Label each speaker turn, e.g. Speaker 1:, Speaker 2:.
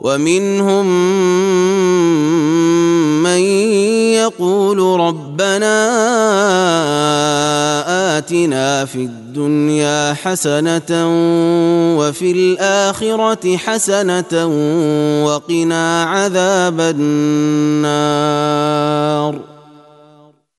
Speaker 1: ومنهم من يقول ربنا آتنا في الدنيا حسنة وفي الآخرة حسنة وقنا عذاب النار.